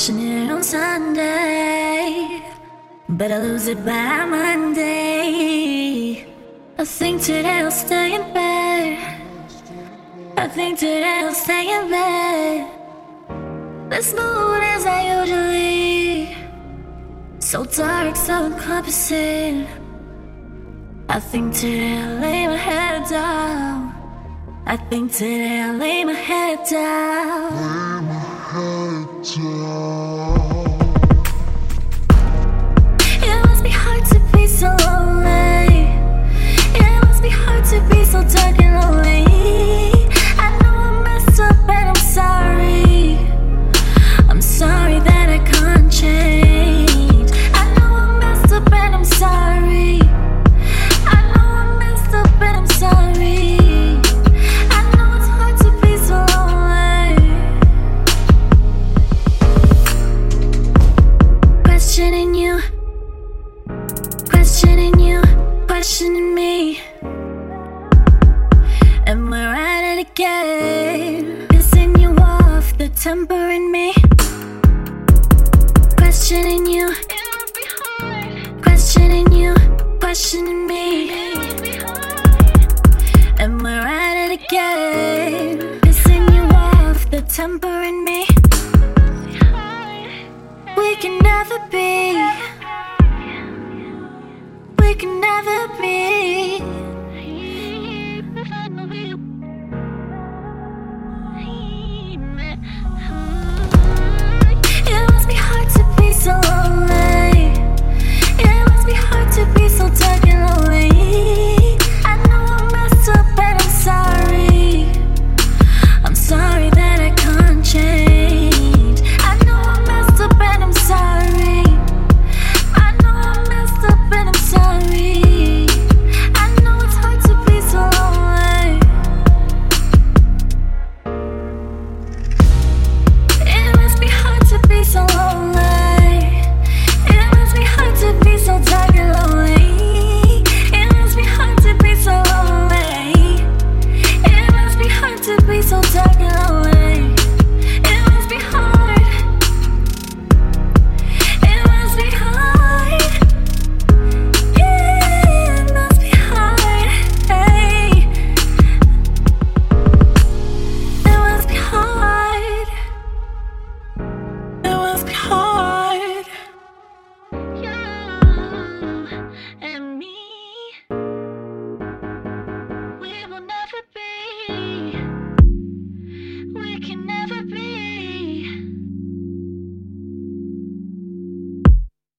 passionate on Sunday, but I lose it by Monday. I think today I'll stay in bed. I think today I'll stay in bed. This mood as I usually. So dark, so encompassing. I think today I'll lay my head down. I think today I'll lay my head down. Questioning you, questioning me. And we're at it again. Pissing you off, the temper in me. Questioning you, questioning you, questioning me. And we're at it again. Pissing you off, the temper in me. We can never be can